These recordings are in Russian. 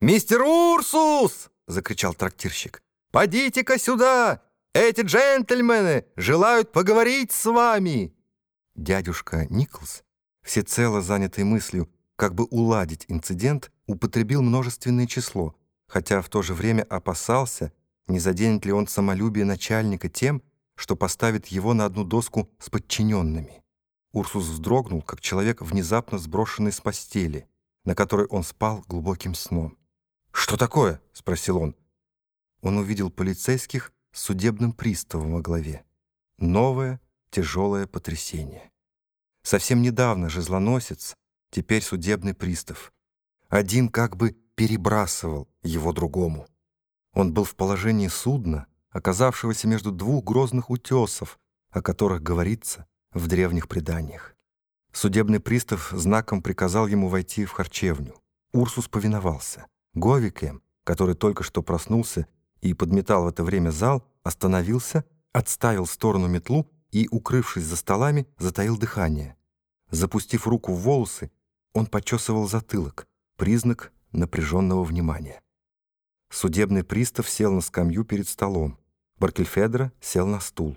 «Мистер Урсус!» — закричал трактирщик. «Подите-ка сюда! Эти джентльмены желают поговорить с вами!» Дядюшка Николс, всецело занятый мыслью, как бы уладить инцидент, употребил множественное число, хотя в то же время опасался, не заденет ли он самолюбие начальника тем, что поставит его на одну доску с подчиненными. Урсус вздрогнул, как человек, внезапно сброшенный с постели, на которой он спал глубоким сном. «Что такое?» — спросил он. Он увидел полицейских с судебным приставом во главе. Новое тяжелое потрясение. Совсем недавно же злоносец, теперь судебный пристав. Один как бы перебрасывал его другому. Он был в положении судна, оказавшегося между двух грозных утесов, о которых говорится в древних преданиях. Судебный пристав знаком приказал ему войти в харчевню. Урсус повиновался. Говикем, который только что проснулся и подметал в это время зал, остановился, отставил в сторону метлу и, укрывшись за столами, затаил дыхание. Запустив руку в волосы, он почесывал затылок, признак напряженного внимания. Судебный пристав сел на скамью перед столом. Баркельфедро сел на стул.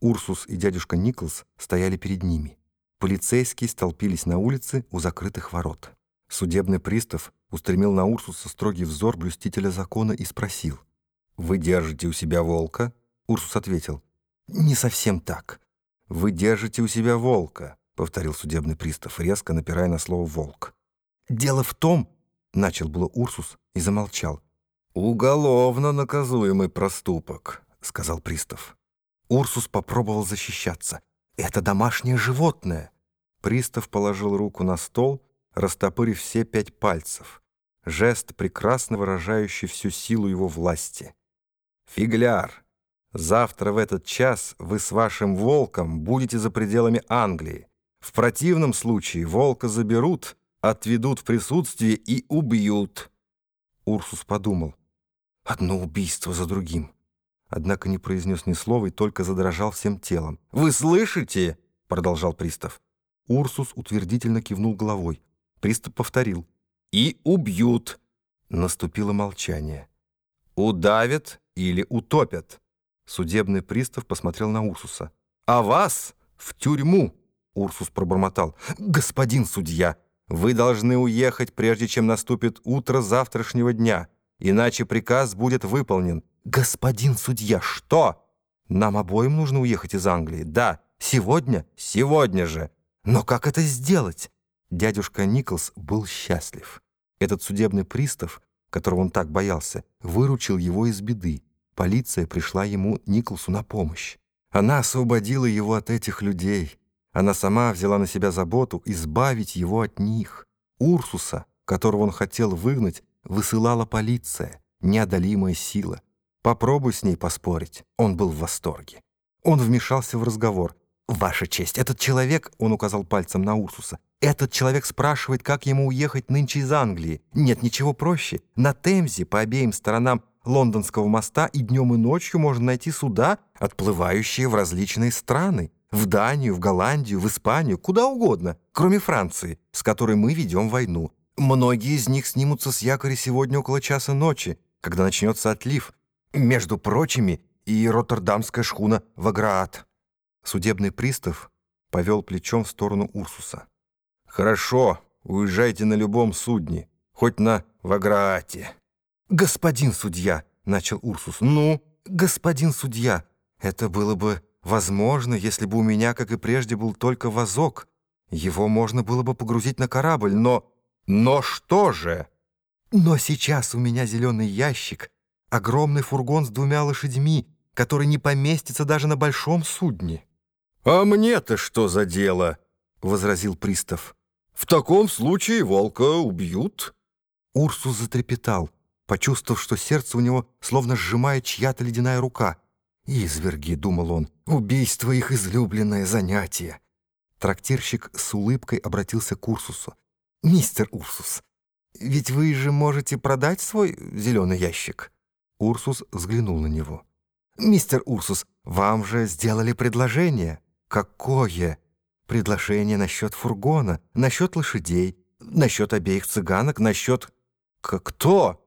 Урсус и дядюшка Николс стояли перед ними. Полицейские столпились на улице у закрытых ворот. Судебный пристав устремил на Урсуса строгий взор блюстителя закона и спросил. «Вы держите у себя волка?» Урсус ответил. «Не совсем так». «Вы держите у себя волка», — повторил судебный пристав, резко напирая на слово «волк». «Дело в том», — начал было Урсус и замолчал. «Уголовно наказуемый проступок», — сказал пристав. Урсус попробовал защищаться. «Это домашнее животное». Пристав положил руку на стол, растопырив все пять пальцев жест, прекрасно выражающий всю силу его власти. «Фигляр, завтра в этот час вы с вашим волком будете за пределами Англии. В противном случае волка заберут, отведут в присутствие и убьют». Урсус подумал. «Одно убийство за другим». Однако не произнес ни слова и только задрожал всем телом. «Вы слышите?» — продолжал пристав. Урсус утвердительно кивнул головой. Пристав повторил и убьют». Наступило молчание. «Удавят или утопят?» Судебный пристав посмотрел на Урсуса. «А вас в тюрьму!» Урсус пробормотал. «Господин судья, вы должны уехать, прежде чем наступит утро завтрашнего дня, иначе приказ будет выполнен». «Господин судья, что? Нам обоим нужно уехать из Англии. Да, сегодня, сегодня же. Но как это сделать?» Дядюшка Николс был счастлив. Этот судебный пристав, которого он так боялся, выручил его из беды. Полиция пришла ему, Николсу, на помощь. Она освободила его от этих людей. Она сама взяла на себя заботу избавить его от них. Урсуса, которого он хотел выгнать, высылала полиция, неодолимая сила. Попробуй с ней поспорить. Он был в восторге. Он вмешался в разговор. «Ваша честь, этот человек, — он указал пальцем на Урсуса, — этот человек спрашивает, как ему уехать нынче из Англии. Нет ничего проще. На Темзе по обеим сторонам Лондонского моста и днем и ночью можно найти суда, отплывающие в различные страны. В Данию, в Голландию, в Испанию, куда угодно, кроме Франции, с которой мы ведем войну. Многие из них снимутся с якоря сегодня около часа ночи, когда начнется отлив. Между прочими и роттердамская шхуна «Ваграат». Судебный пристав повел плечом в сторону Урсуса. «Хорошо, уезжайте на любом судне, хоть на Ваграате». «Господин судья», — начал Урсус, — «ну, господин судья, это было бы возможно, если бы у меня, как и прежде, был только вазок. Его можно было бы погрузить на корабль, но...» «Но что же?» «Но сейчас у меня зеленый ящик, огромный фургон с двумя лошадьми, который не поместится даже на большом судне». «А мне-то что за дело?» — возразил пристав. В таком случае волка убьют». Урсус затрепетал, почувствовав, что сердце у него словно сжимает чья-то ледяная рука. «Изверги», — думал он, — «убийство их излюбленное занятие». Трактирщик с улыбкой обратился к Урсусу. «Мистер Урсус, ведь вы же можете продать свой зеленый ящик?» Урсус взглянул на него. «Мистер Урсус, вам же сделали предложение». «Какое?» Предложение насчет фургона, насчет лошадей, насчет обеих цыганок, насчет... Кто?